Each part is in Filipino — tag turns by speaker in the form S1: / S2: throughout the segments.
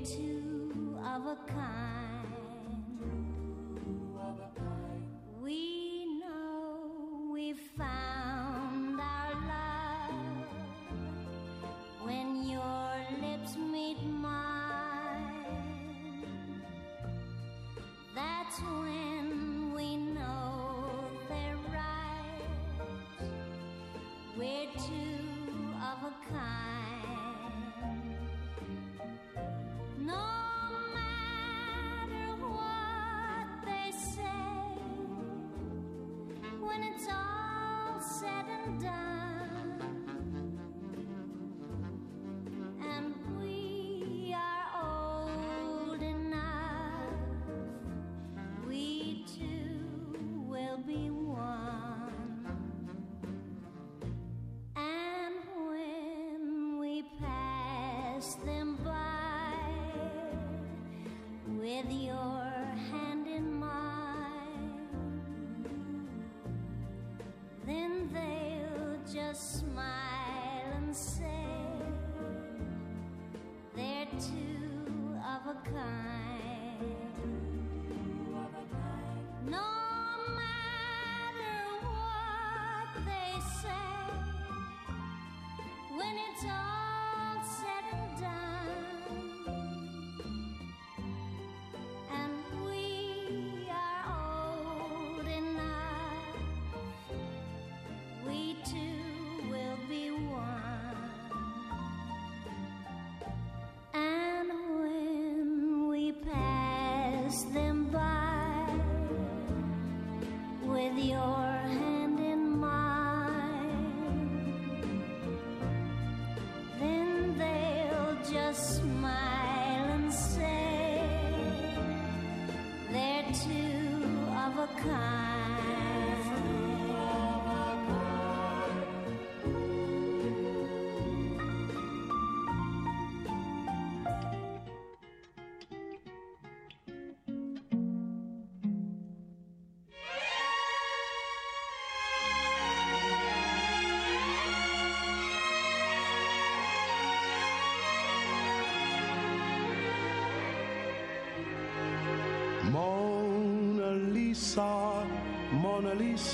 S1: Two of a kind.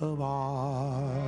S2: of art.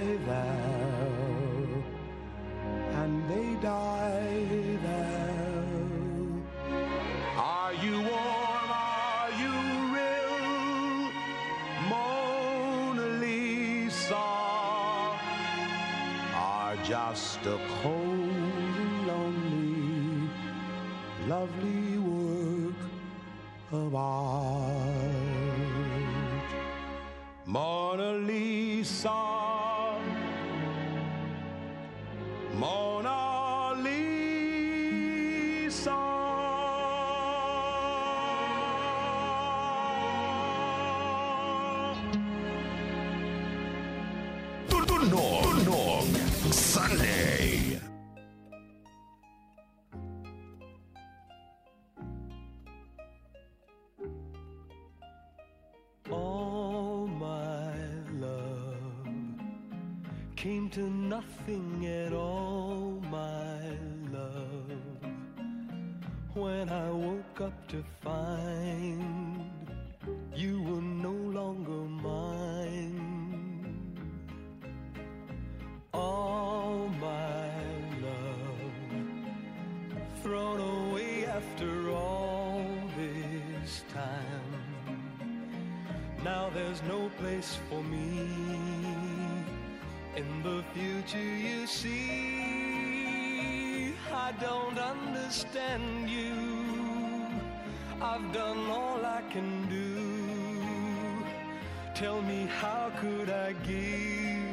S3: came to nothing at all, my love, when I woke up to find you were no longer mine. All my love, thrown away after all this time. Now there's no place for me in the future, you see, I don't understand you. I've done all I can do. Tell me, how could I give?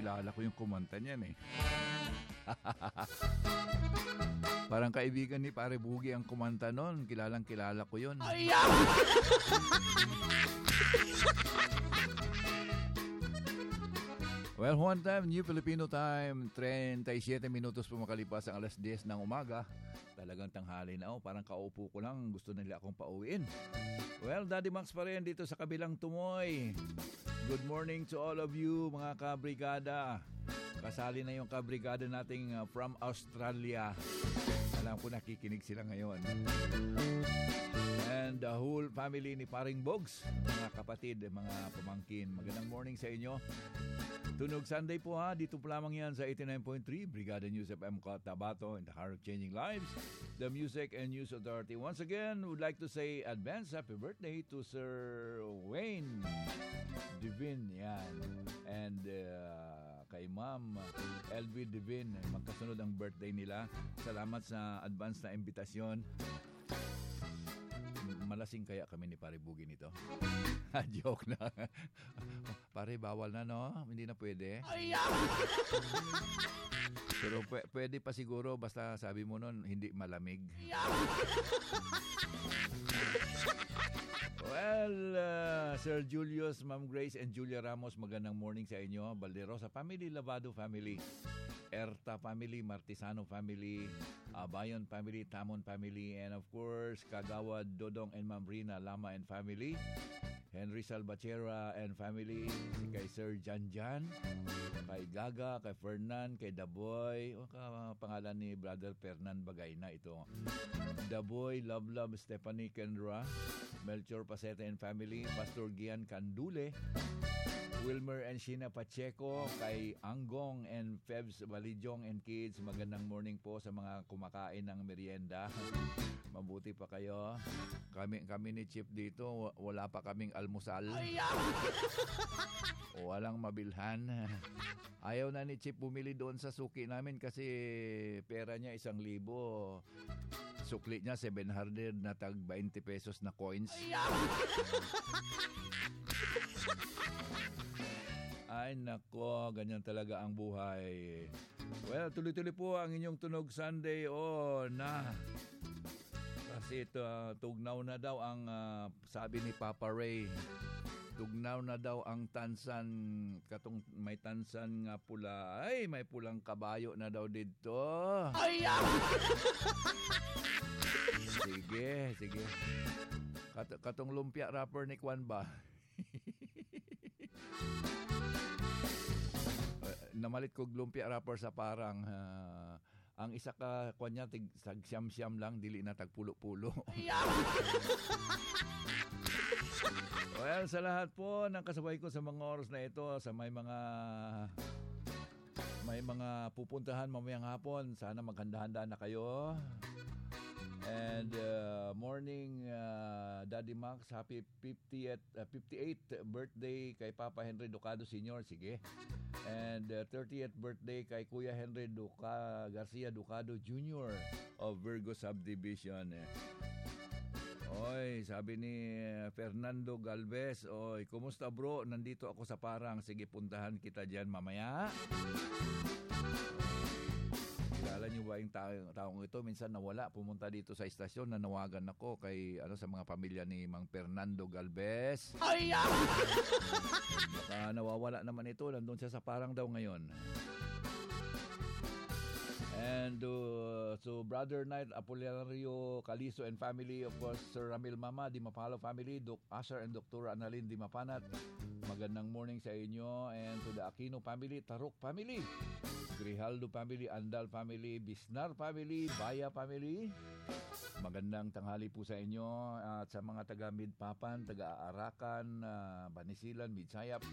S4: Kilala ko yung kumanta niyan eh. Parang kaibigan ni Pare Bugi ang kumanta nun. Kilalang kilala ko yun. Well, one time, New Filipino time, 37 minutos po makalipas ang alas 10 ng umaga. Talagang tanghali na, oh, parang kaupo ko lang, gusto nila akong pauwiin. Well, Daddy Max pa rin dito sa kabilang tumoy. Good morning to all of you, mga kabrigada. Kasali na yung kabrigada nating uh, from Australia. Alam ko nakikinig sila ngayon. And the whole family ni Paring Bogs, mga kapatid, mga pamangkin. Magandang morning sa inyo. Tunog Sunday po ha, dito po lamang yan sa 89.3 Brigada News FM Cotabato in the heart of changing lives, the Music and News Authority. Once again, would like to say advance happy birthday to Sir Wayne Divin, yan. And uh, kay Ma'am LV Divin, magkasunod ang birthday nila. Salamat sa advance na imbitasyon malasing kaya kami ni Pare Bugi nito. Joke na. Pare, bawal na no? Hindi na pwede. Pero pw- pwede pa siguro basta sabi mo nun hindi malamig. Well, uh, Sir Julius, Ma'am Grace, and Julia Ramos, magandang morning sa inyo. Balderosa family, Lavado family, Erta family, Martisano family, uh, Bayon family, Tamon family, and of course, Kagawad, Dodong, and Ma'am Rina, Lama and family. Henry Salvatierra and family, si kay Sir Jan Jan, kay Gaga, kay Fernan, kay Daboy, o ka, pangalan ni Brother Fernan Bagay na ito. Daboy, Love Love, Stephanie Kendra, Melchor Paseta and family, Pastor Gian Candule, Wilmer and Sheena Pacheco, kay Anggong and Febs Balijong and kids, magandang morning po sa mga kumakain ng merienda. Mabuti pa kayo. Kami, kami ni Chip dito, wa- wala pa kaming almusal. walang mabilhan. Ayaw na ni Chip bumili doon sa suki namin kasi pera niya isang libo. Sukli niya 700 na tag 20 pesos na coins. Ay nako, ganyan talaga ang buhay. Well, tuloy-tuloy po ang inyong tunog Sunday. Oh, na. Kasi ito, ah, tugnaw na daw ang ah, sabi ni Papa Ray. Tugnaw na daw ang tansan, katong may tansan nga pula. Ay, may pulang kabayo na daw dito. Sige, sige. Kat katong lumpia rapper ni Kwan ba? namalit ko lumpia rapper sa parang ah, ang isa ka kwan niya tig sag siyam-siyam lang dili na tag pulo-pulo. well, sa lahat po ng kasabay ko sa mga oras na ito sa may mga may mga pupuntahan mamayang hapon, sana maghanda-handa na kayo. And uh, morning, uh, Daddy Max, happy 50th, uh, 58th birthday kay Papa Henry Ducado Sr. Sige. And uh, 30th birthday kay Kuya Henry Duca, Garcia Ducado Jr. of Virgo Subdivision. Oy, sabi ni uh, Fernando Galvez, oy, kumusta bro? Nandito ako sa parang. Sige, puntahan kita diyan mamaya. Kilala niyo ba yung tao, taong ito? Minsan nawala, pumunta dito sa istasyon, nanawagan ako kay ano sa mga pamilya ni Mang Fernando Galvez. Baka nawawala naman ito, nandun siya sa parang daw ngayon. And uh, so Brother Knight Apolinario Caliso and family, of course, Sir Ramil Mama, Di Mapalo family, Doc Asher and Dr. Annalyn Di Mapanat. Magandang morning sa inyo and to the Aquino family, Tarok family, Grijaldo family, Andal family, Bisnar family, Baya family. Magandang tanghali po sa inyo at sa mga taga Midpapan, taga Arakan, uh, Banisilan, Midsayap,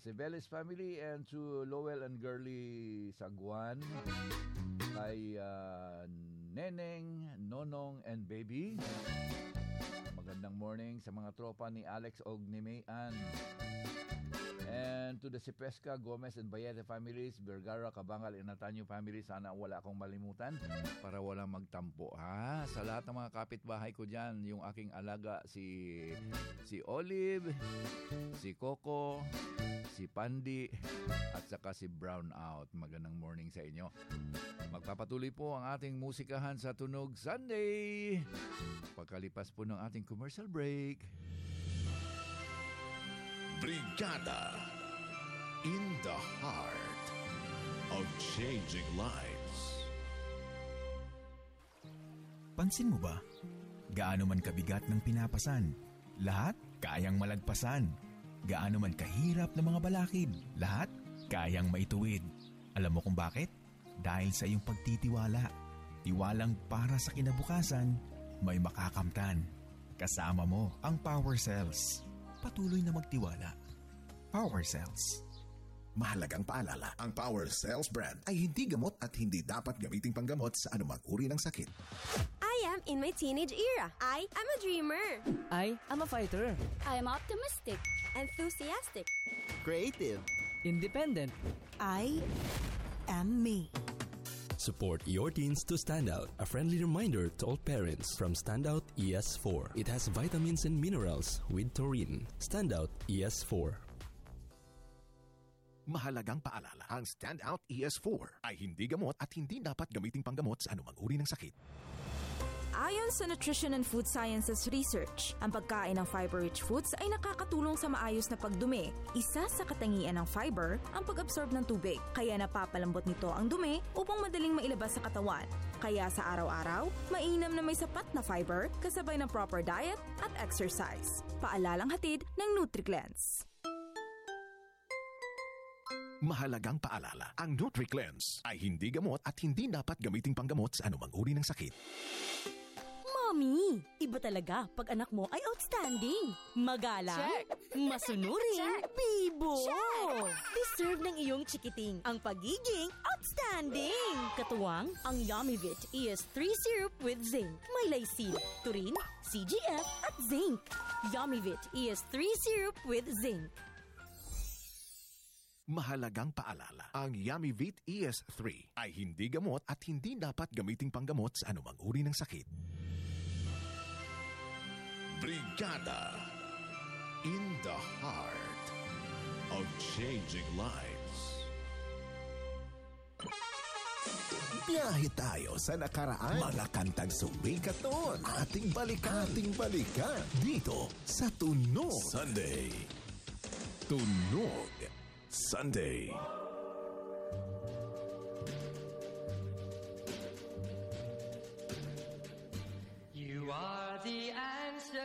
S4: Sibelis family and to Lowell and Girly Saguan, kay uh, Neneng, Nonong and Baby. Magandang morning sa mga tropa ni Alex og ni Mayan. And to the Sipesca, Gomez and Bayete families, Vergara, Cabangal, and Natanyo family, sana wala akong malimutan para wala magtampo. Ha? Sa lahat ng mga kapitbahay ko dyan, yung aking alaga, si, si Olive, si Coco, si Pandi, at saka si Brownout. Magandang morning sa inyo. Magpapatuloy po ang ating musikahan sa Tunog Sunday. Pagkalipas po ng ating commercial break.
S5: Brigada in the heart of changing lives.
S6: Pansin mo ba? Gaano man kabigat ng pinapasan, lahat kayang malagpasan. Gaano man kahirap ng mga balakid, lahat kayang maituwid. Alam mo kung bakit? Dahil sa iyong pagtitiwala. Tiwalang para sa kinabukasan, may makakamtan. Kasama mo ang Power Cells. Patuloy na magtiwala. Power Cells.
S5: Mahalagang paalala, ang Power Cells brand ay hindi gamot at hindi dapat gamiting panggamot sa anumang uri ng sakit.
S7: I am in my teenage era. I am a dreamer,
S8: I am a fighter.
S9: I am optimistic.
S7: enthusiastic.
S10: Creative.
S8: Independent.
S11: I am me.
S12: Support your teens to stand out. A friendly reminder to all parents from Standout ES4. It has vitamins and minerals with taurine. Standout ES4.
S5: Mahalagang paalala, ang Standout ES4 ay hindi gamot at hindi dapat gamiting panggamot sa anumang uri ng sakit.
S13: Ayon sa Nutrition and Food Sciences Research, ang pagkain ng fiber-rich foods ay nakakatulong sa maayos na pagdumi. Isa sa katangian ng fiber ang pag-absorb ng tubig, kaya napapalambot nito ang dumi upang madaling mailabas sa katawan. Kaya sa araw-araw, mainam na may sapat na fiber kasabay ng proper diet at exercise. Paalalang hatid ng NutriCleanse.
S5: Mahalagang paalala, ang NutriCleanse ay hindi gamot at hindi dapat gamiting panggamot sa anumang uri ng sakit.
S11: Mommy, iba talaga pag anak mo ay outstanding. Magalang,
S9: Check.
S11: masunurin,
S9: Check.
S11: bibo.
S9: Check.
S11: Deserve ng iyong chikiting ang pagiging outstanding. Katuwang ang Yummyvit ES3 syrup with zinc. May lysine, turin, CGF at zinc. Yummyvit ES3 syrup with zinc.
S5: Mahalagang paalala, ang Yummy ES3 ay hindi gamot at hindi dapat gamiting panggamot sa anumang uri ng sakit. Brigada in the heart of changing lives. Biyahe tayo sa nakaraan. Mga kantang sumikat noon. Ating balikan. Ating balikan. Dito sa Tunog. Sunday. Tunog. Sunday.
S14: You are the answer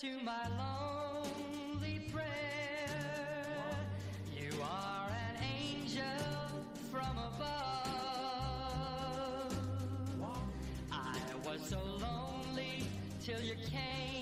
S14: to my lonely prayer. You are an angel from above. I was so lonely till you came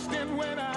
S15: constant when I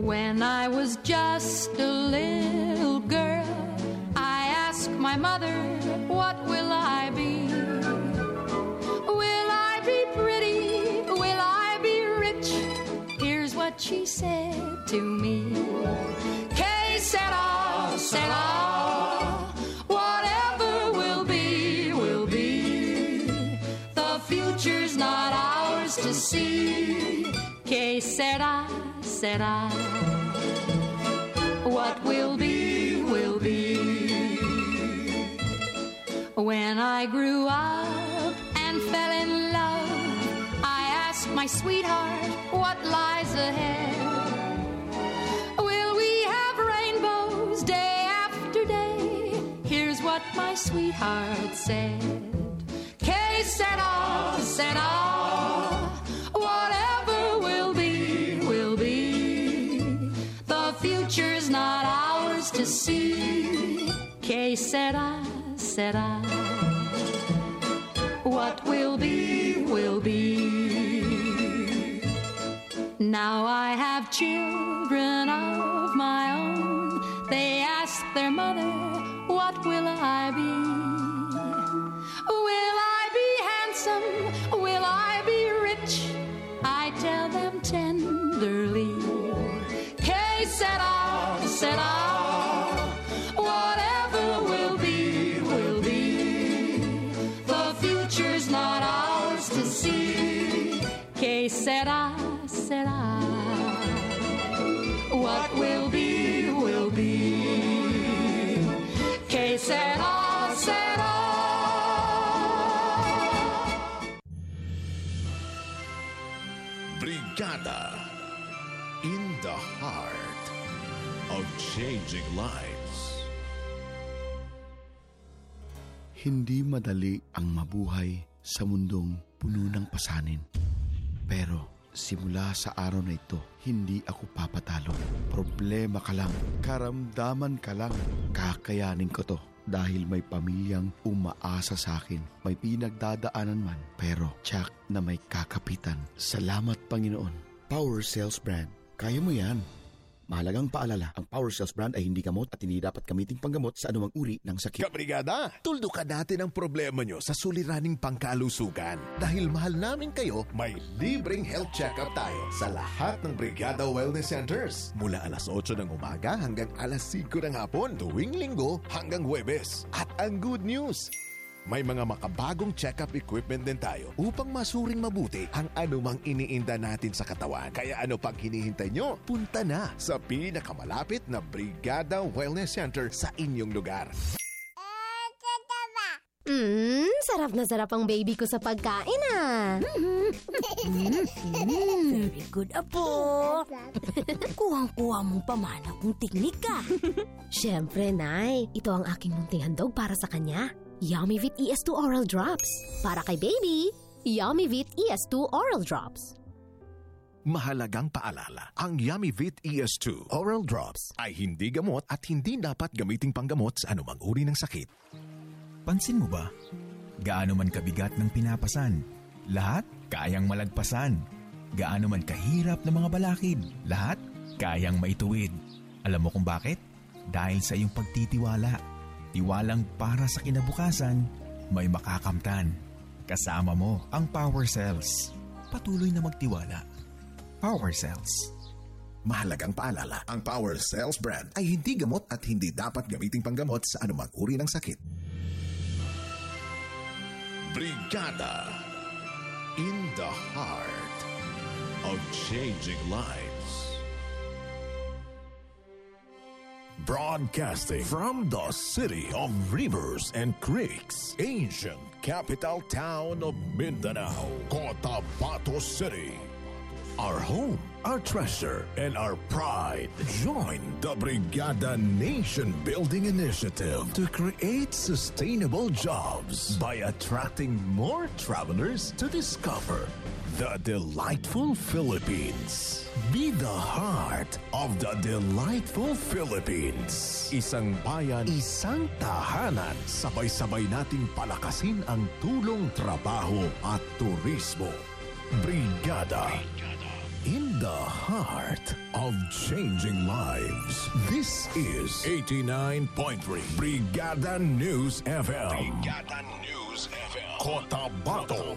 S16: When I was just a little girl, I asked my mother, What will I be? Will I be pretty? Will I be rich? Here's what she said to me. Que sera, sera. Whatever will be, will be. The future's not ours to see. Que sera, sera. What will be, will be. When I grew up and fell in love, I asked my sweetheart what lies ahead. Will we have rainbows day after day? Here's what my sweetheart said. Que sera, sera. Que said I, What will be, will be. Now I have children of my own. They ask their mother, What will I be? Will I be handsome? Will I be rich? I tell them tenderly.
S5: Brigada in the heart of changing lives.
S17: Hindi madali ang mabuhay sa mundong puno ng pasanin. Pero simula sa araw na ito, hindi ako papatalo. Problema ka lang, karamdaman ka lang. Kakayanin ko to dahil may pamilyang umaasa sa akin. May pinagdadaanan man, pero tsak na may kakapitan. Salamat Panginoon. Power Sales Brand. Kaya mo yan. Mahalagang paalala, ang Power Cells brand ay hindi gamot at hindi dapat gamiting panggamot sa anumang uri ng sakit.
S5: Kabrigada, tuldukan natin ang problema nyo sa suliraning pangkalusugan. Dahil mahal namin kayo, may libreng health check-up tayo sa lahat ng Brigada Wellness Centers. Mula alas 8 ng umaga hanggang alas 5 ng hapon, tuwing linggo hanggang Huwebes. At ang good news, may mga makabagong check-up equipment din tayo upang masuring mabuti ang anumang iniinda natin sa katawan. Kaya ano pang hinihintay nyo? Punta na sa pinakamalapit na Brigada Wellness Center sa inyong lugar.
S18: Mmm, sarap na sarap ang baby ko sa pagkain ah.
S8: Very good, Apo. Kuhang-kuha mong pamana kung teknika.
S18: Siyempre, Nay. Ito ang aking munting handog para sa kanya. Yummy Vit ES2 Oral Drops. Para kay baby, Yummy Vit ES2 Oral Drops.
S5: Mahalagang paalala, ang Yummy Vit ES2 Oral Drops ay hindi gamot at hindi dapat gamiting panggamot sa anumang uri ng sakit.
S6: Pansin mo ba? Gaano man kabigat ng pinapasan, lahat kayang malagpasan. Gaano man kahirap ng mga balakid, lahat kayang maituwid. Alam mo kung bakit? Dahil sa iyong pagtitiwala. Tiwalang para sa kinabukasan, may makakamtan. Kasama mo ang Power Cells. Patuloy na magtiwala. Power Cells.
S5: Mahalagang paalala, ang Power Cells brand ay hindi gamot at hindi dapat gamiting panggamot sa anumang uri ng sakit. Brigada in the heart of changing lives. Broadcasting from the city of rivers and creeks, ancient capital town of Mindanao, Cotabato City. Our home, our treasure, and our pride. Join the Brigada Nation Building Initiative to create sustainable jobs by attracting more travelers to discover the delightful Philippines. Be the heart of the delightful Philippines. Isang bayan, isang tahanan. Sabay-sabay nating palakasin ang tulong trabaho at turismo. Brigada. In the heart of changing lives. This is 89.3 Brigada News FM. Brigada News FM. Cotabato.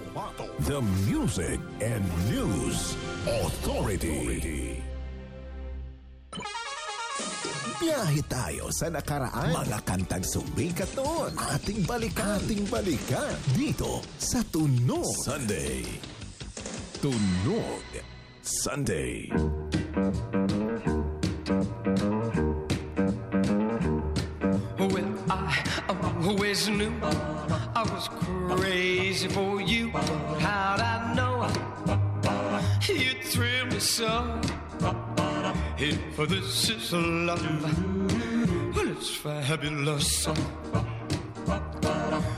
S5: The Music and News Authority. Biyahe tayo sa nakaraan. Mga kantang sumikat noon. Ating balikan. Ating balikan. Dito sa Tunog Sunday. Tunog Sunday.
S3: Well, always knew I was crazy for you. But How'd I know you thrill me so? If this is love, well, it's fabulous.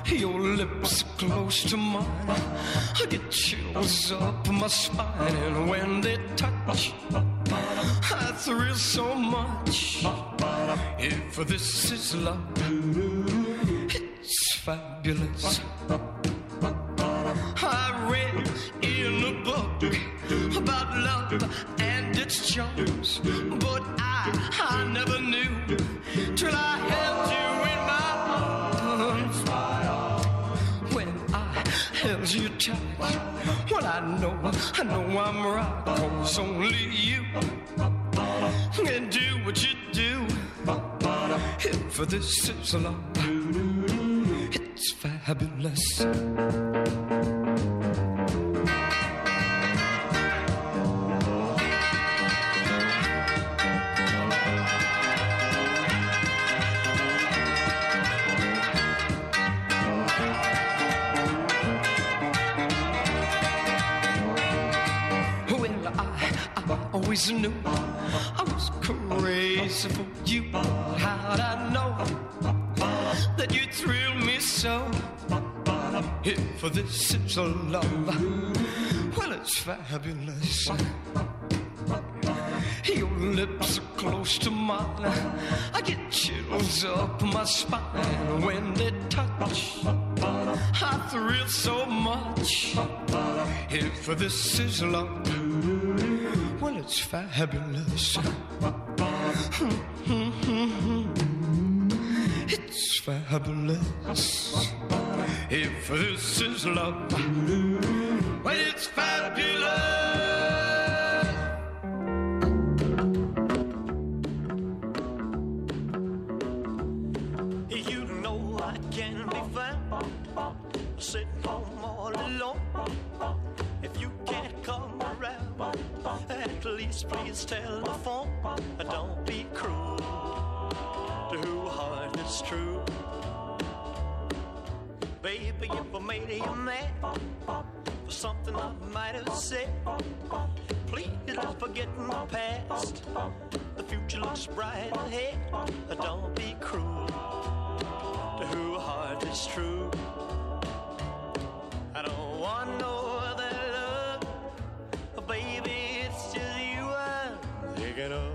S3: Your lips close to mine. I get chills up my spine, and when they touch, I thrill so much. If this is love, fabulous. I read in a book about love and its charms, but I, I never knew till I held you in my arms. When I held you tight, well, I know, I know I'm right, cause only you can do what you do. If for this is love, it's fabulous. Well, I, I always knew I was crazy for If this is a love, well, it's fabulous. Your lips are close to mine. I get chills up my spine when they touch. I thrill so much. If this is love, well, it's fabulous. It's fabulous. If this is love, well, it's fabulous.
S19: You know I can be found sitting home all alone. If you can't come around, at least please telephone. Don't be cruel is true. Baby, if I made you mad for something I might have said, please don't forget my past. The future looks bright ahead. Don't be cruel to who heart is true. I don't want no other love, baby. It's just you I'm thinking of.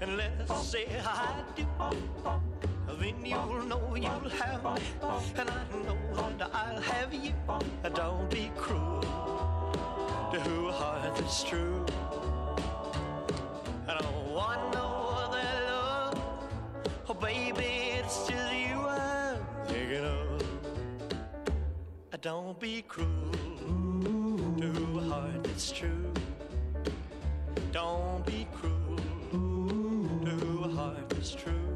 S19: and let's say I do. Then you'll know you'll have me, and I know that I'll have you. Don't be cruel to who heart is true. I don't want no other love, oh baby, it's just you I'm thinking of. Don't be cruel to a heart that's true. Don't be cruel a heart that's true.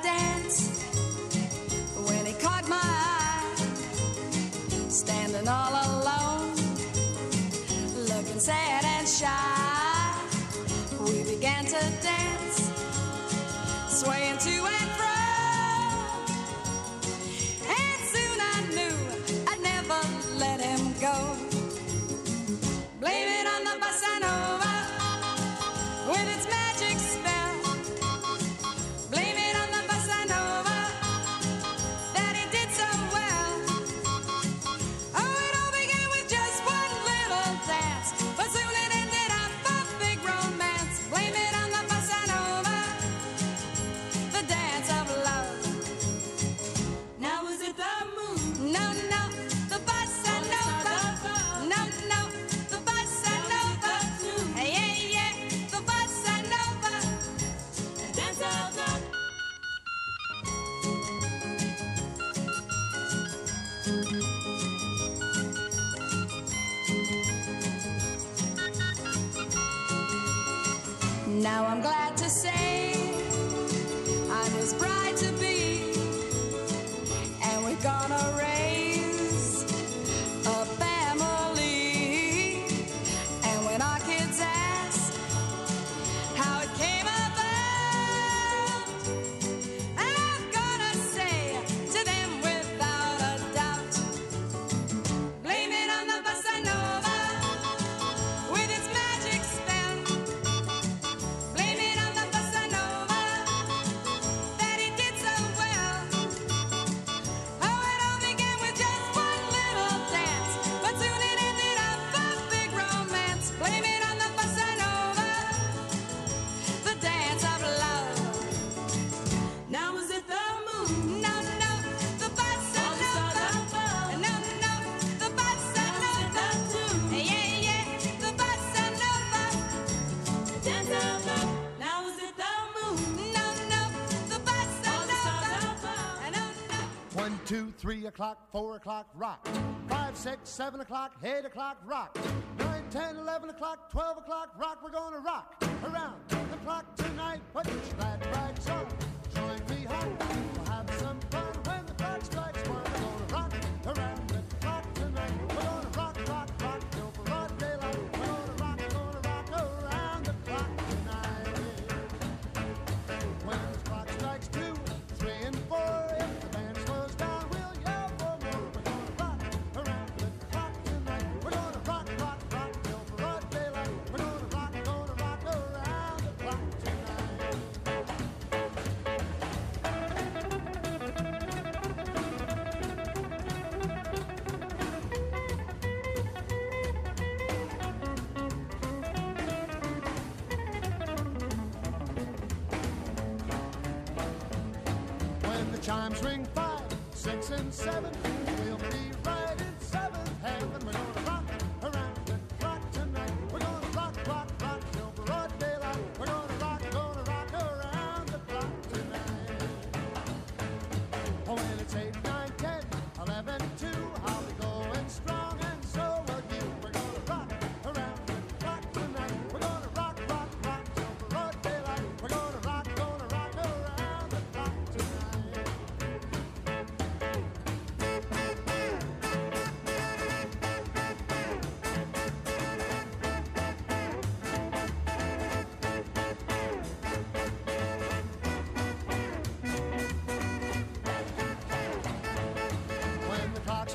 S19: I
S20: two, three o'clock, four o'clock, rock. Five, six, seven o'clock, eight o'clock, rock. Nine, ten, eleven o'clock, twelve o'clock, rock. We're gonna rock around the clock tonight. Put your glad rags on. Join me home. We'll have some fun. seven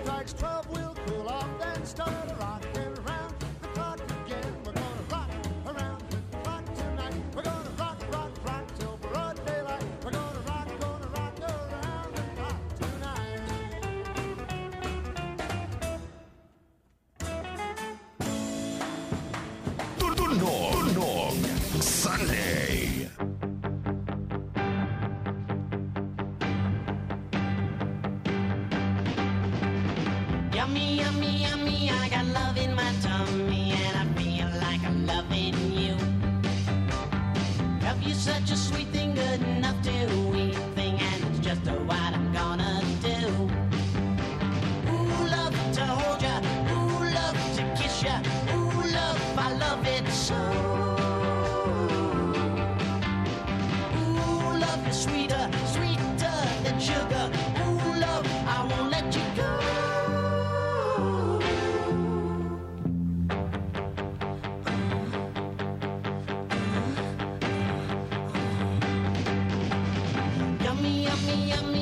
S21: likes I'm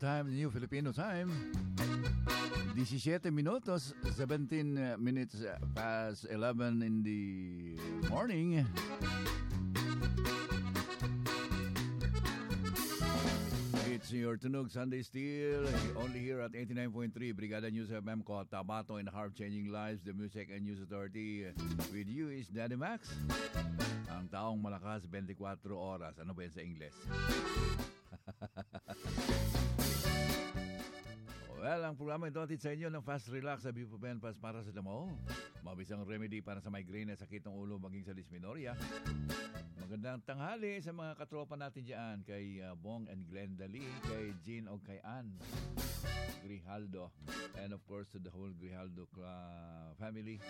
S4: time, New Filipino time. 17 minutos, 17 minutes past 11 in the morning. It's your Tunog Sunday Steel, only here at 89.3 Brigada News FM ko, Tabato and Harp Changing Lives, the Music and News Authority. With you is Daddy Max, ang taong malakas 24 oras. Ano ba yan sa Ingles? Well, ang programa ito atid sa inyo ng Fast Relax sa Buprofen Pas para sa damo. Mabisang remedy para sa migraine at sakit ng ulo maging sa dysmenorrhea. Magandang tanghali sa mga katropa natin dyan kay uh, Bong and Glenda Lee, kay Jean o kay Ann Grijaldo, and of course to the whole Grijaldo family.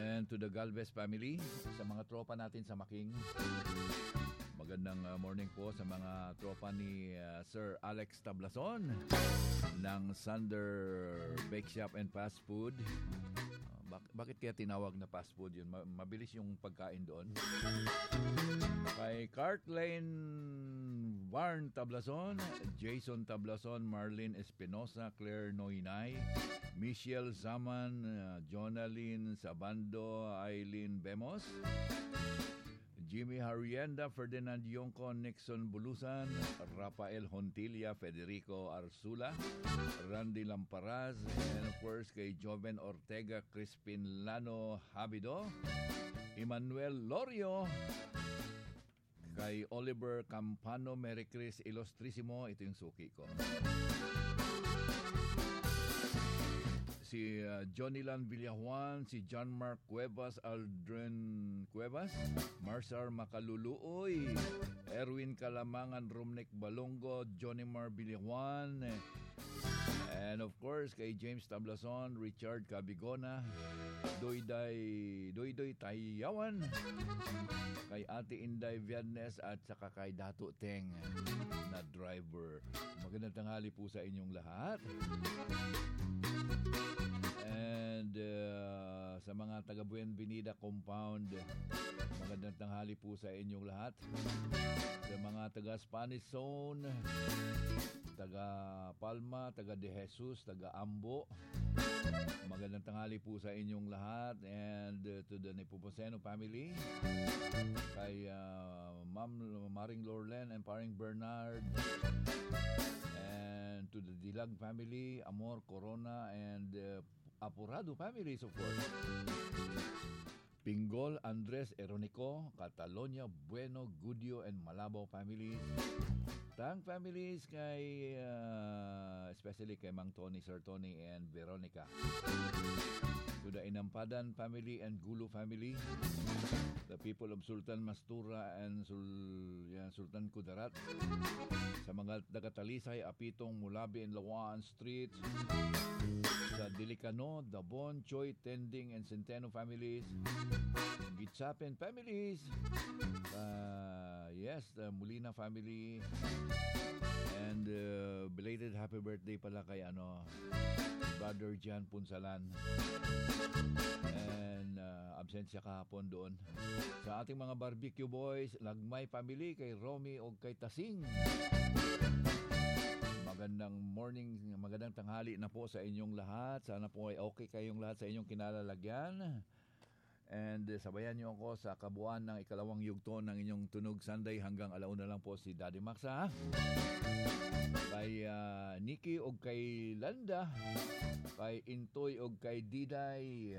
S4: And to the Galvez family, sa mga tropa natin sa Making. Magandang uh, morning po sa mga tropa ni uh, Sir Alex Tablason ng Thunder Bake Shop and Fast Food. Uh, bak- bakit kaya tinawag na fast food yun? Ma- mabilis yung pagkain doon. Kay Cartlane Warren Tablason, Jason Tablason, Marlene Espinosa, Claire Noinay, Michelle Zaman, uh, Jonalyn Sabando, Eileen Bemos, Jimmy Harrienda, Ferdinand Yongko, Nixon Bulusan, Rafael Hontilla, Federico Arsula, Randy Lamparaz, and of course kay Joven Ortega, Crispin Lano Habido, Emmanuel Lorio, kay Oliver Campano, Merry Chris Illustrissimo, ito yung suki ko. Si uh, Johnny Lan Villajuan, si John Mark Cuevas, Aldrin Cuevas, Marsar Makaluluoy, Erwin Kalamangan, Rumnik Balongo, Johnny Mar Villajuan, and of course kay James Tablason, Richard Cabigona, Doyday, Doydoy Tayawan, kay Ate Inday Viadnes at saka kay Dato Teng na driver. Magandang tanghali po sa inyong lahat. And uh, sa mga taga Buenvenida Compound, magandang tanghali po sa inyong lahat. Sa mga taga Spanish Zone, taga Palma, taga De Jesus, taga Ambo, magandang tanghali po sa inyong lahat. And uh, to the Nepomuceno family, kay uh, Ma'am Maring Lorlen and Paring Bernard, and to the Dilag family, Amor Corona, and uh, Apurado families, of course. Pingol, Andres, Eronico, Catalonia, Bueno, Gudio, and Malabo families. Tang families kay, uh, especially kay Mang Tony, Sir Tony, and Veronica. To the Inampadan family and Gulo family. The people of Sultan Mastura and Sul, yan, Sultan Kudarat. Sa mga Dagatalisay, Apitong, Mulabi, and Lawaan Street. Dilicano, Dabon, Choi, Tending, and Centeno families. Gitsapen families. Uh, yes, the Molina family. And uh, belated happy birthday pala kay ano, Brother Jan Punsalan. And uh, absensya kahapon doon. Sa ating mga barbecue boys, Lagmay family kay Romy o kay Tasing. Magandang morning, magandang tanghali na po sa inyong lahat. Sana po ay okay kayong lahat sa inyong kinalalagyan. And uh, sabayan niyo ako sa kabuuan ng ikalawang yugto ng inyong tunog Sunday hanggang alauna lang po si Daddy Max ha. Kay uh, Nikki o kay Landa, kay Intoy o kay Diday,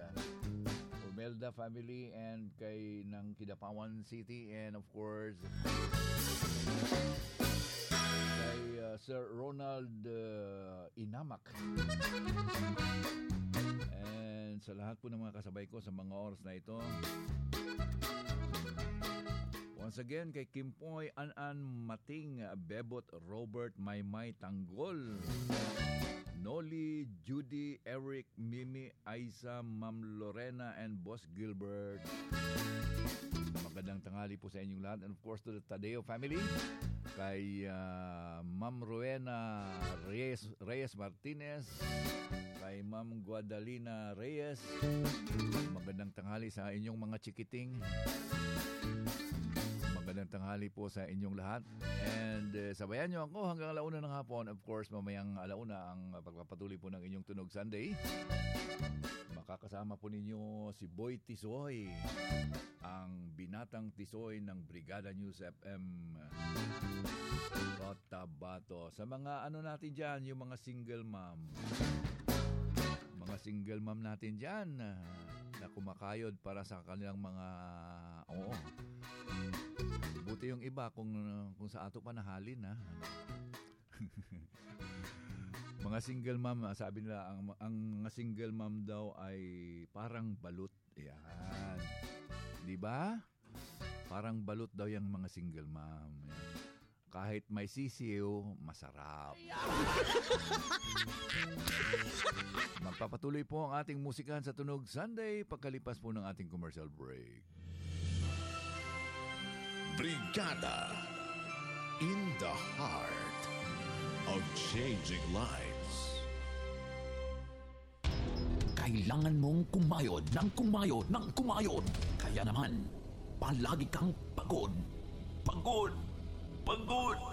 S4: Umelda family and kay ng Kidapawan City and of course kay uh, Sir Ronald uh, Inamak. And sa lahat po ng mga kasabay ko sa mga oras na ito. Once again, kay Kimpoy, Anan Mating, Bebot, Robert, Maymay, Tanggol, Noli, Judy, Eric, Mimi, Aiza, Ma'am Lorena, and Boss Gilbert. Magandang tanghali po sa inyong lahat. And of course to the Tadeo family, kay uh, Ma'am Rowena Reyes, Reyes Martinez, kay Ma'am Guadalina Reyes. Magandang tanghali sa inyong mga chikiting. Magandang tanghali po sa inyong lahat. And uh, sabayan nyo ako hanggang alauna ng hapon. Of course, mamayang alauna ang pagpapatuloy po ng inyong Tunog Sunday. Makakasama po ninyo si Boy Tisoy, ang binatang Tisoy ng Brigada News FM Cotabato. Sa mga ano natin dyan, yung mga single mom. Mga single mom natin dyan ah, na kumakayod para sa kanilang mga oo. Buti yung iba kung kung sa ato pa nahalin ha. mga single mom, sabi nila ang ang mga single mom daw ay parang balut. Yan. 'Di ba? Parang balut daw yung mga single mom. Yan. Kahit may sisiyo, masarap. Magpapatuloy po ang ating musikan sa Tunog Sunday pagkalipas po ng ating commercial break.
S22: Brigada in the heart of changing lives.
S23: Kailangan mong kumayod ng kumayod ng kumayod. Kaya naman, palagi kang pagod. Pagod! Pagod!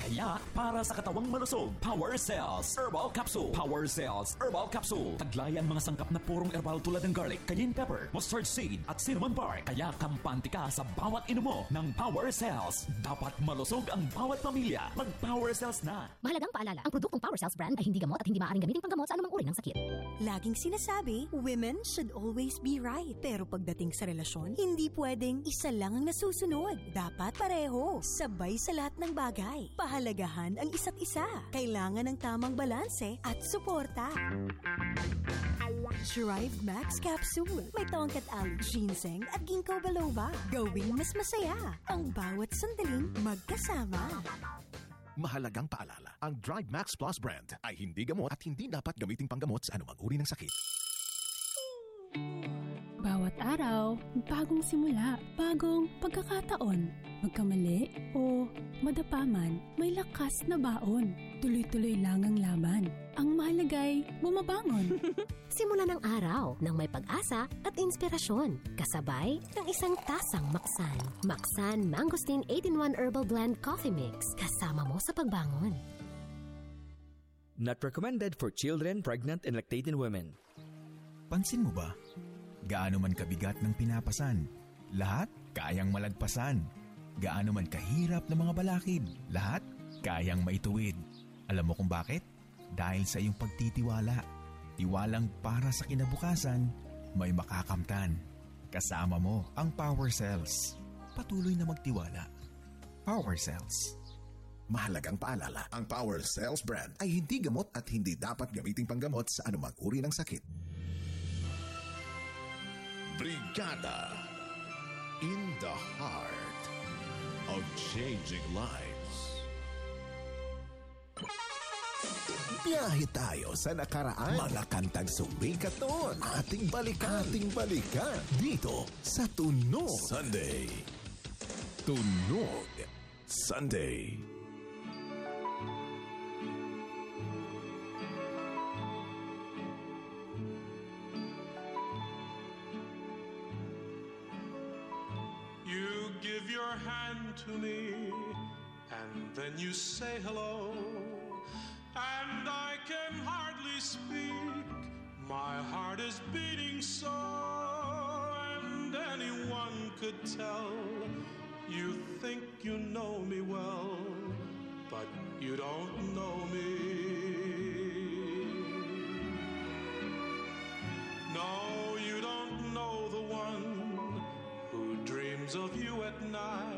S23: Kaya, para sa katawang malusog, Power Cells Herbal Capsule. Power Cells Herbal Capsule. Taglay ang mga sangkap na purong herbal tulad ng garlic, cayenne pepper, mustard seed, at cinnamon bark. Kaya kampante ka sa bawat inumo ng Power Cells. Dapat malusog ang bawat pamilya. Mag-Power Cells na.
S18: Mahalagang paalala, ang produktong Power Cells brand ay hindi gamot at hindi maaaring gamitin panggamot sa anumang uri ng sakit.
S11: Laging sinasabi, women should always be right. Pero pagdating sa relasyon, hindi pwedeng isa lang ang nasusunod. Dapat pareho, sabay sa lahat ng bagay. Pahalagahan ang isa't isa. Kailangan ng tamang balanse at suporta. Drive Max Capsule. May tongkat ali, ginseng at ginkgo biloba. Gawing mas masaya ang bawat sandaling magkasama.
S5: Mahalagang paalala, ang Drive Max Plus brand ay hindi gamot at hindi dapat gamiting panggamot sa anumang uri ng sakit.
S24: Bawat araw, bagong simula, bagong pagkakataon. Magkamali o madapaman, may lakas na baon. Tuloy-tuloy lang ang laban. Ang mahalagay, bumabangon.
S18: Simula ng araw ng may pag-asa at inspirasyon. Kasabay ng isang tasang maksan. Maksan Mangosteen 8-in-1 Herbal Blend Coffee Mix. Kasama mo sa pagbangon.
S25: Not recommended for children, pregnant, and lactating women.
S6: Pansin mo ba? Gaano man kabigat ng pinapasan, lahat kayang malagpasan. Gaano man kahirap ng mga balakid, lahat kayang maituwid. Alam mo kung bakit? Dahil sa iyong pagtitiwala. Tiwalang para sa kinabukasan, may makakamtan. Kasama mo ang Power Cells. Patuloy na magtiwala. Power Cells.
S5: Mahalagang paalala, ang Power Cells brand ay hindi gamot at hindi dapat gamiting panggamot sa anumang uri ng sakit.
S22: Brigada in the heart of changing lives.
S5: Biyahe tayo sa nakaraan. Mga kantang sumikat noon. Ating balikan. Ating balikan. Dito sa Tunog.
S22: Sunday. Tunog. Sunday.
S26: Say hello, and I can hardly speak. My heart is beating so, and anyone could tell. You think you know me well, but you don't know me. No, you don't know the one who dreams of you at night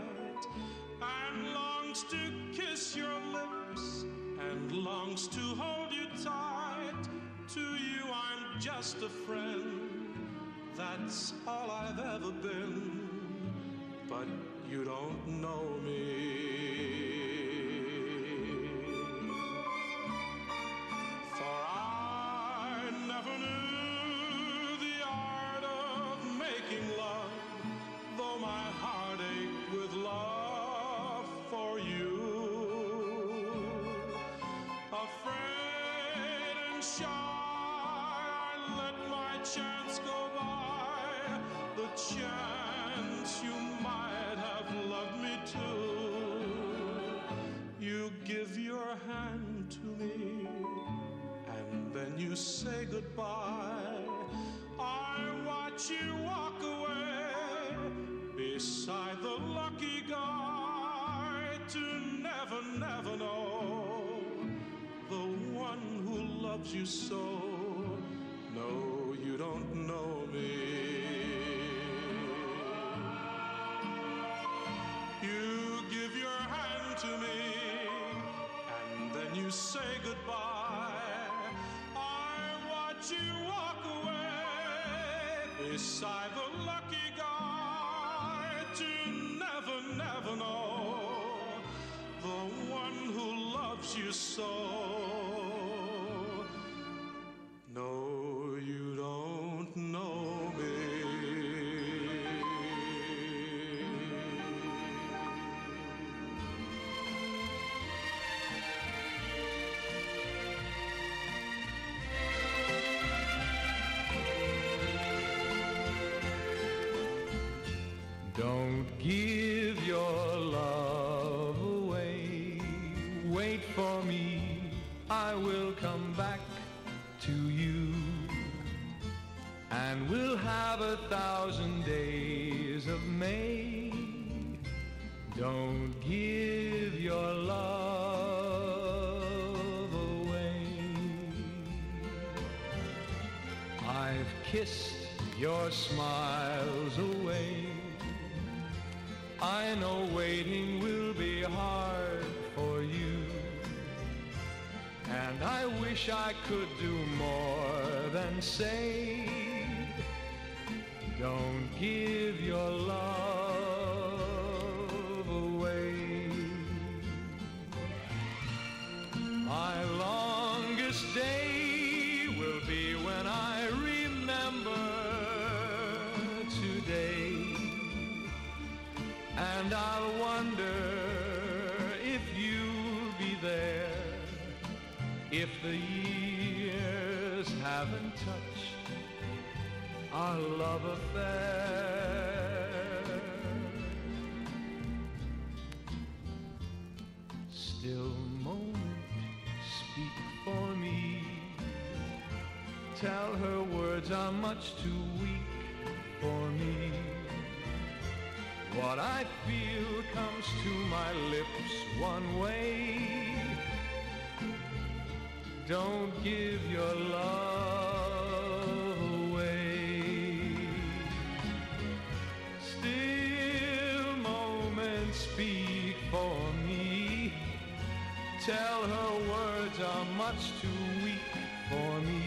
S26: to kiss your lips and longs to hold you tight. To you, I'm just a friend. That's all I've ever been. But you don't know me. Chance you might have loved me too. You give your hand to me, and then you say goodbye. I watch you walk away beside the lucky guy to never, never know the one who loves you so. No, you don't know say goodbye. I watch you walk away beside the lucky guy to never, never know the one who loves you so.
S24: Smiles away. I know waiting will be hard for you. And I wish I could do more than say, Still moment, speak for me. Tell her words are much too weak for me. What I feel comes to my lips one way. Don't give your love away. Still moments speak. Tell her words are much too weak for me.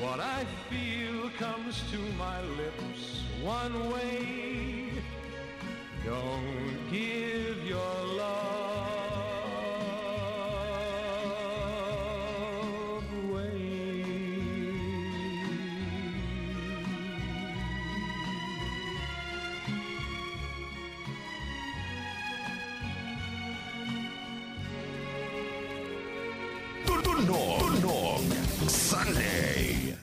S24: What I feel comes to my lips one way. Don't give
S1: Sunday.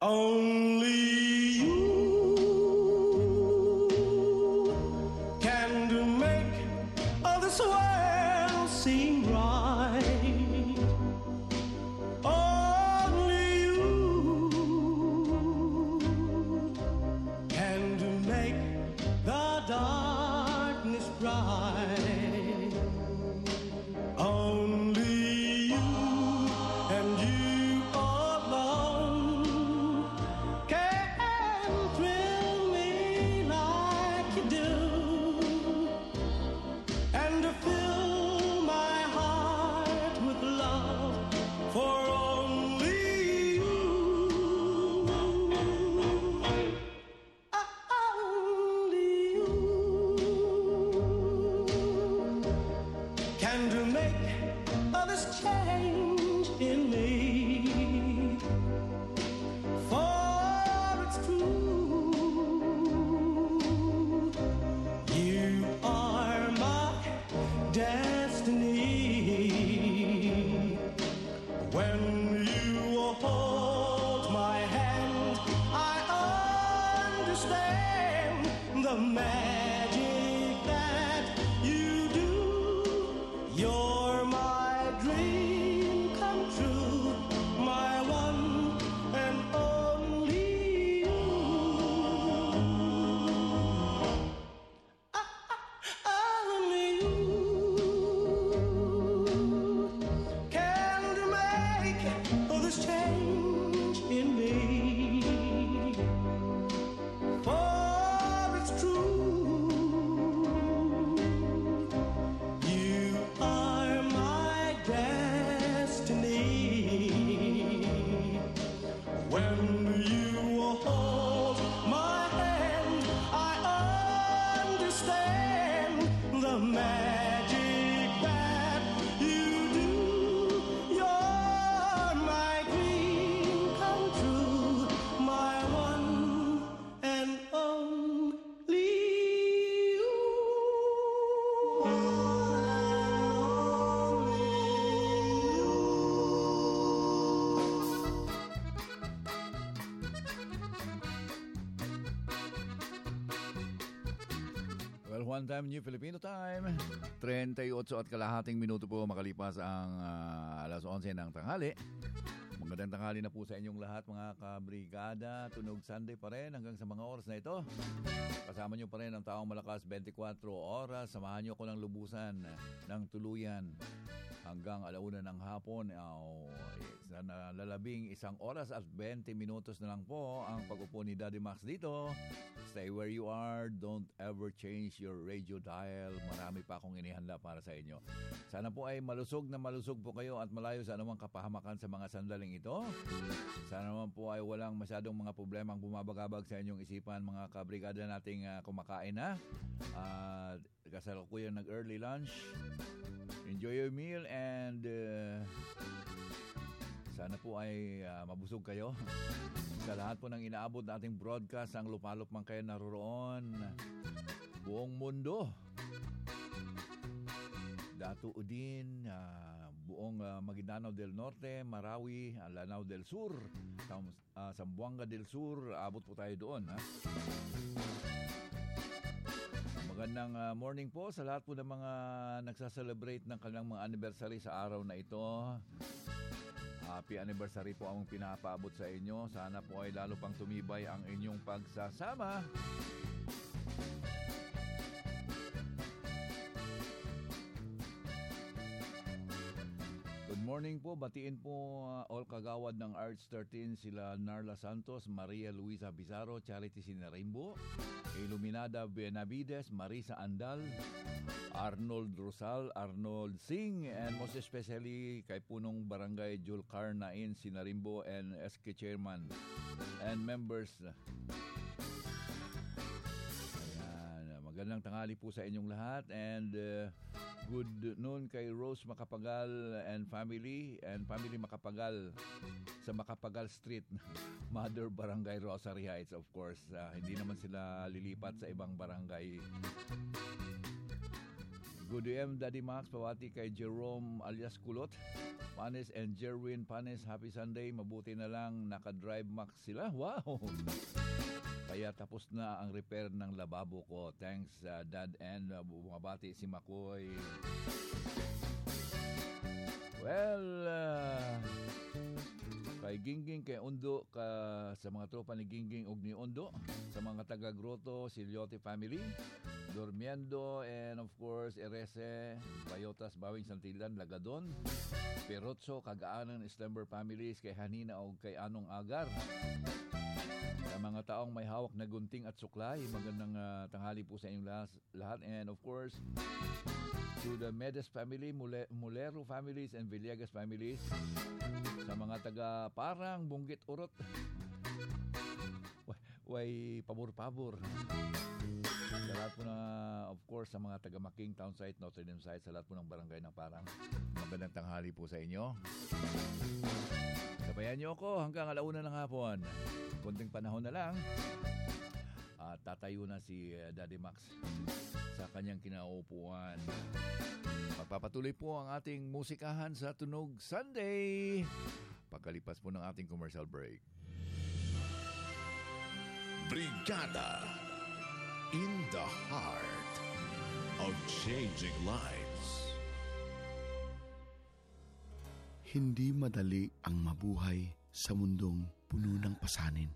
S27: Only
S4: Time New Filipino time. 38 at kalahating minuto po makalipas ang ah, alas 11 ng tanghali. Magandang tanghali na po sa inyong lahat mga kabrigada. Tunog Sunday pa rin hanggang sa mga oras na ito. Kasama nyo pa rin ang taong malakas 24 oras. Samahan nyo ko ng lubusan ng tuluyan hanggang alauna ng hapon. Oh, sa nalalabing isang oras at 20 minutos na lang po ang pag-upo ni Daddy Max dito. Stay where you are. Don't ever change your radio dial. Marami pa akong inihanda para sa inyo. Sana po ay malusog na malusog po kayo at malayo sa anumang kapahamakan sa mga sandaling ito. Sana naman po ay walang masyadong mga problemang bumabagabag sa inyong isipan mga kabrigada nating ah, kumakain na. At kasalukuyan nag-early lunch. Enjoy your meal and uh, sana po ay ah, mabusog kayo. Sa lahat po ng inaabot nating broadcast, ang lupalop man kayo naroroon, buong mundo. Dato Udin, ah, buong ah, Maguindanao del Norte, Marawi, Lanao del Sur, Sam, ah, Zamboanga del Sur, abot po tayo doon. Ha? Magandang ah, morning po sa lahat po ng mga nagsaselebrate ng kanilang mga anniversary sa araw na ito. Happy anniversary po ang pinapaabot sa inyo. Sana po ay lalo pang tumibay ang inyong pagsasama. Morning po. Batiin po uh, all kagawad ng Arts 13 sila Narla Santos, Maria Luisa Bizarro, Charity Sinarimbo, Iluminada Benavides, Marisa Andal, Arnold Rosal, Arnold Singh, and most especially kay punong barangay Julcar Nain, Sinarimbo, and SK Chairman and members. Ayan, magandang tanghali po sa inyong lahat and uh, good noon kay Rose Makapagal and family and family Makapagal sa Makapagal Street, Mother Barangay Rosary Heights of course. Ah, hindi naman sila lilipat sa ibang barangay. Good AM Daddy Max, pawati kay Jerome alias Kulot. Panes and Jerwin Panes, happy Sunday. Mabuti na lang naka-drive max sila. Wow! Kaya tapos na ang repair ng lababo ko. Thanks uh, Dad and uh, bumabati si Makoy. Well, uh, kay Gingging, kay Undo, ka, sa mga tropa ni Gingging ug ni Undo, sa mga taga Grotto, Siliote family, Durmiendo, and of course, Erese, Bayotas, Bawing Santilan, Lagadon, Perotso, Kagaanan, Stember families, kay Hanina o kay Anong Agar. Sa mga taong may hawak na gunting at suklay, magandang ah, tanghali po sa inyong lahat. And of course, to the Medes family, Mule, Mulero families, and Villegas families. Sa mga taga Parang, Bunggit, Urot. Way pabor-pabor. Sa lahat po na, of course, sa mga taga Making Town site, Notre Dame site, sa lahat po ng barangay ng Parang. Magandang tanghali po sa inyo. Sabayan niyo ako hanggang alauna ng hapon. Konting panahon na lang. At tatayo na si eh, Daddy Max sa kanyang kinaupuan. Magpapatuloy po ang ating musikahan sa Tunog Sunday. Pagkalipas po ng ating commercial break.
S28: Brigada in the heart of changing lives.
S17: Hindi madali ang mabuhay sa mundong puno ng pasanin.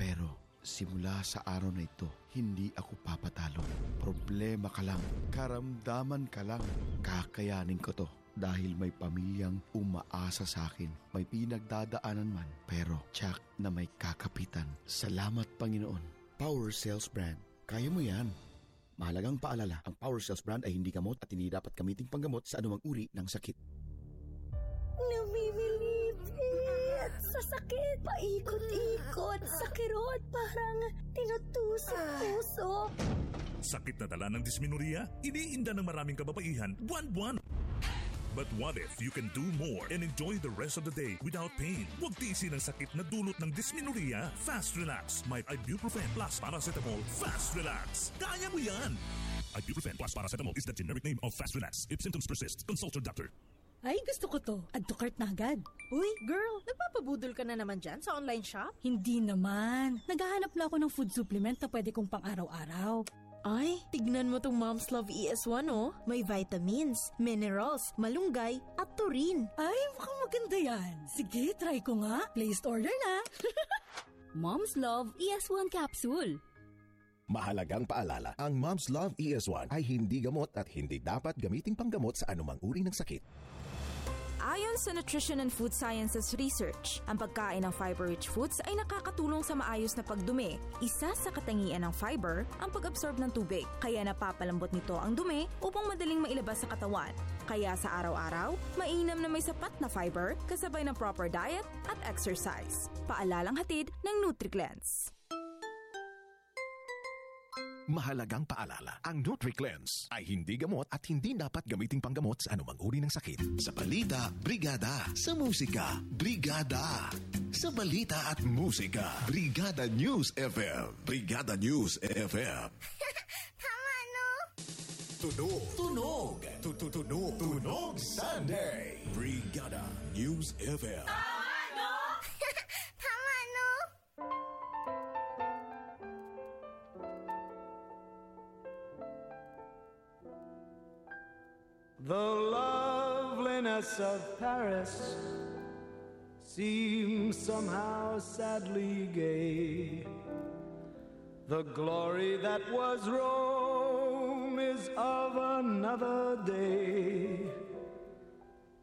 S17: Pero simula sa araw na ito, hindi ako papatalo. Problema ka lang, karamdaman ka lang. Kakayanin ko to dahil may pamilyang umaasa sa akin. May pinagdadaanan man, pero tsak na may kakapitan. Salamat Panginoon. Power Sales Brand. Kaya mo yan. Mahalagang paalala, ang Power Cells brand ay hindi gamot at hindi dapat gamiting panggamot sa anumang uri ng sakit.
S1: Namimilipit sa sakit. Paikot-ikot sa kirot. Parang tinutusok puso.
S28: Sakit na dala ng dismenorrhea? Iniinda ng maraming kababaihan buwan-buwan. But what if you can do more and enjoy the rest of the day without pain? Huwag tiisin ang sakit na dulot ng dysmenorrhea. Fast Relax. May ibuprofen plus paracetamol. Fast Relax. Kaya mo yan! Ibuprofen plus paracetamol is the generic name of Fast Relax. If symptoms persist, consult your doctor.
S8: Ay, gusto ko to. Add to cart na agad. Uy, girl, nagpapabudol ka na naman dyan sa online shop? Hindi naman. Naghahanap lang ako ng food supplement na pwede kong pang araw-araw. Ay, tignan mo tong Mom's Love ES1 oh. May vitamins, minerals, malunggay, at turin.
S29: Ay, mukhang maganda yan. Sige, try ko nga. Placed order na.
S30: Mom's Love ES1 Capsule.
S5: Mahalagang paalala, ang Mom's Love ES1 ay hindi gamot at hindi dapat gamiting panggamot sa anumang uri ng sakit.
S31: Ayon sa Nutrition and Food Sciences Research, ang pagkain ng fiber-rich foods ay nakakatulong sa maayos na pagdumi. Isa sa katangian ng fiber ang pag-absorb ng tubig, kaya napapalambot nito ang dumi upang madaling mailabas sa katawan. Kaya sa araw-araw, mainam na may sapat na fiber kasabay ng proper diet at exercise. Paalalang hatid ng NutriCleanse.
S5: Mahalagang paalala, ang NutriCleanse ay hindi gamot at hindi dapat gamiting panggamot sa anumang uri ng sakit. Sa balita, brigada. Sa musika, brigada. Sa balita at musika, Brigada News FM. Brigada News FM. Tunog. Tunog. Tutunog. Tunog Sunday. Brigada News FM.
S15: The of Paris seems somehow sadly gay. The glory that was Rome is of another day.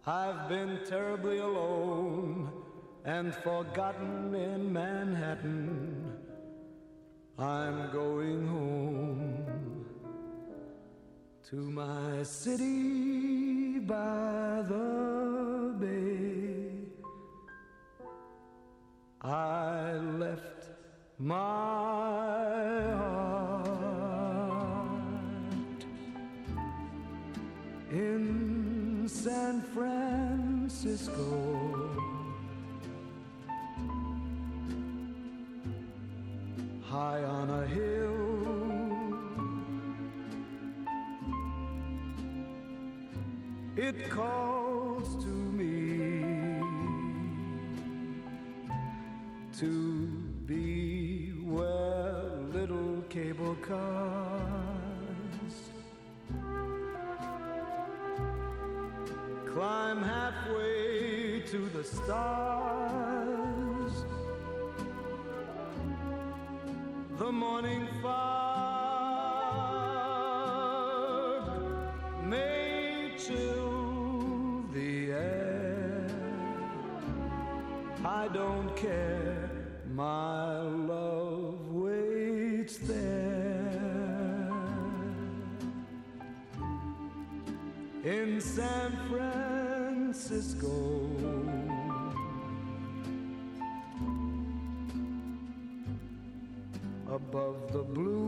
S15: I've been terribly alone and forgotten in Manhattan. I'm going home to my city by the bay. I left my heart in San Francisco. High on a hill it calls to me to be where little cable cars climb halfway to the stars. The morning fog Above the blue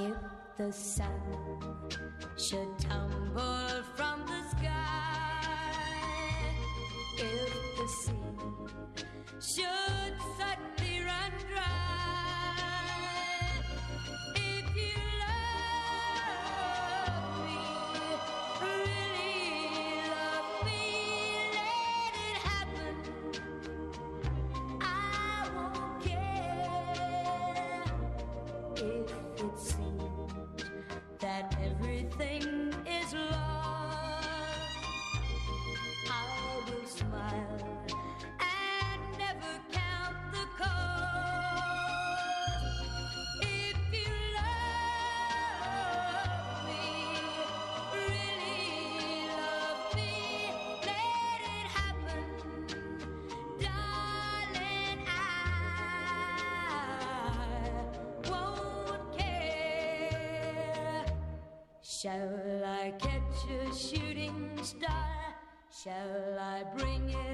S1: If the sun should tumble from the sky, Shall I catch a shooting star? Shall I bring it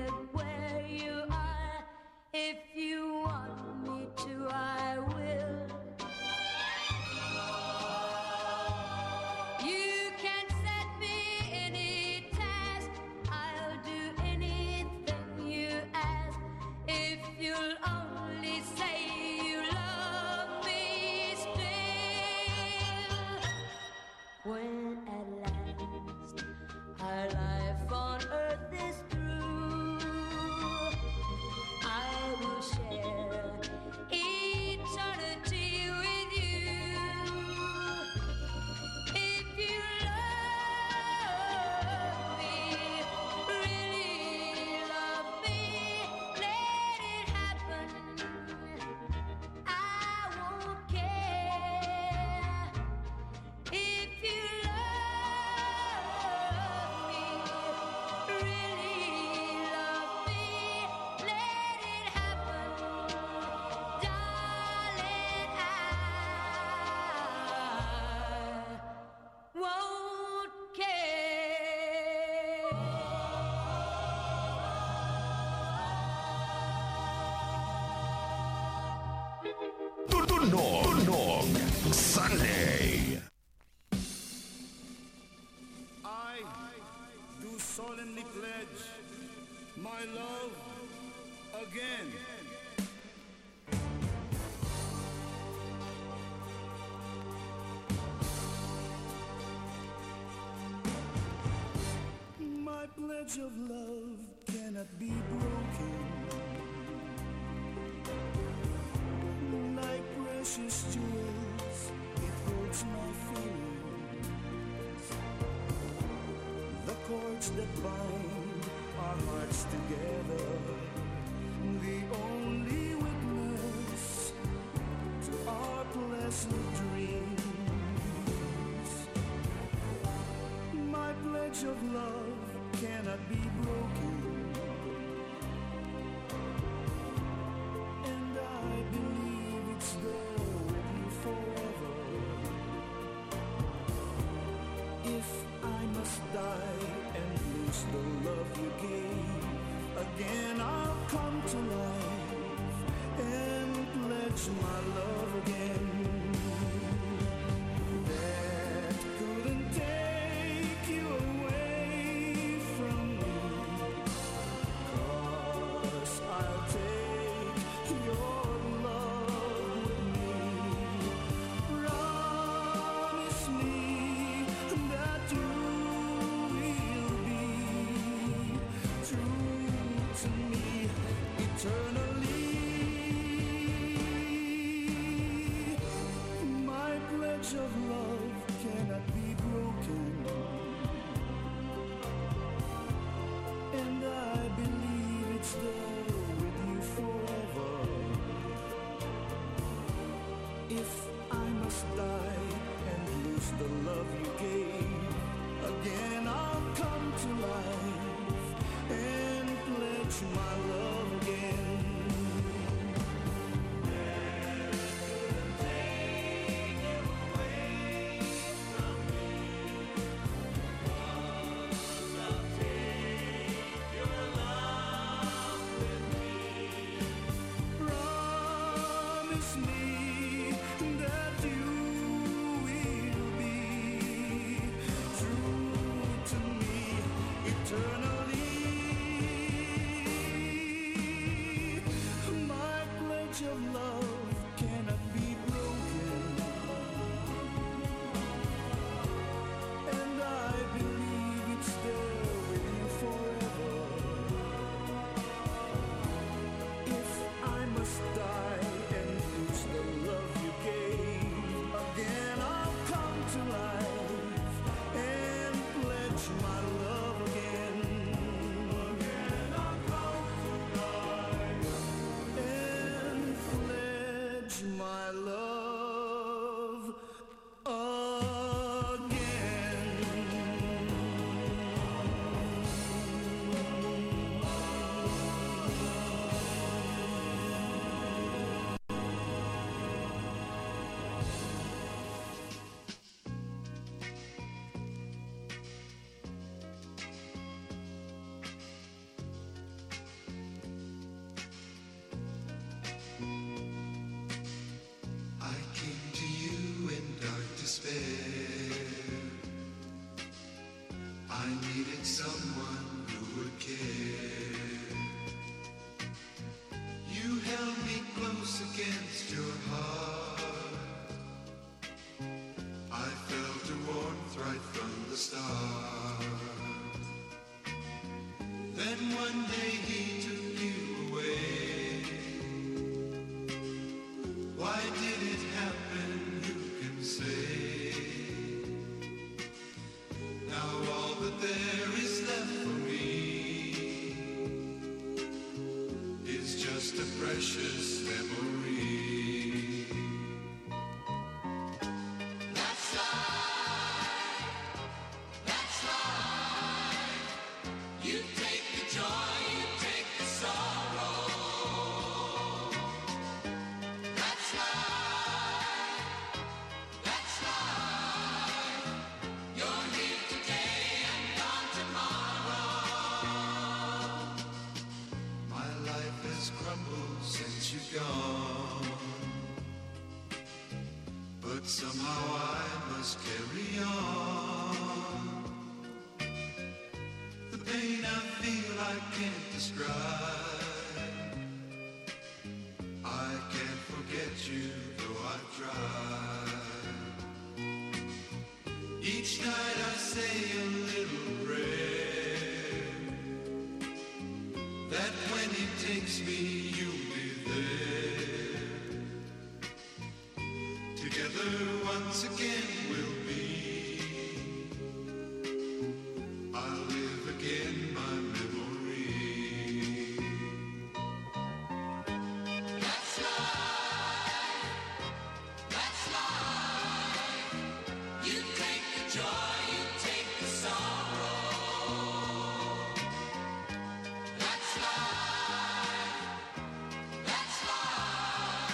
S1: I do
S15: solemnly pledge my love again. My pledge of love cannot be broken. The that bind our hearts together, the only witness to our pleasant dreams. My pledge of love my love again. That couldn't take you away from me. Cause I'll take your love with me. Promise me that you will be true to me eternally. Of love cannot be broken. And I believe it's there with you forever. If I must die and lose the love you gave, again I'll come to life and pledge my love